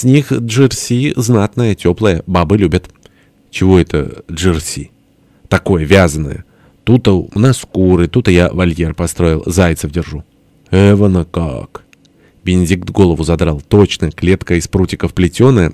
С них джерси знатное, теплое, бабы любят. Чего это джерси? Такое, вязаное. Тут-то у нас куры, тут-то я вольер построил, зайцев держу. Эвана как? Бенедикт голову задрал. Точно, клетка из прутиков плетеная,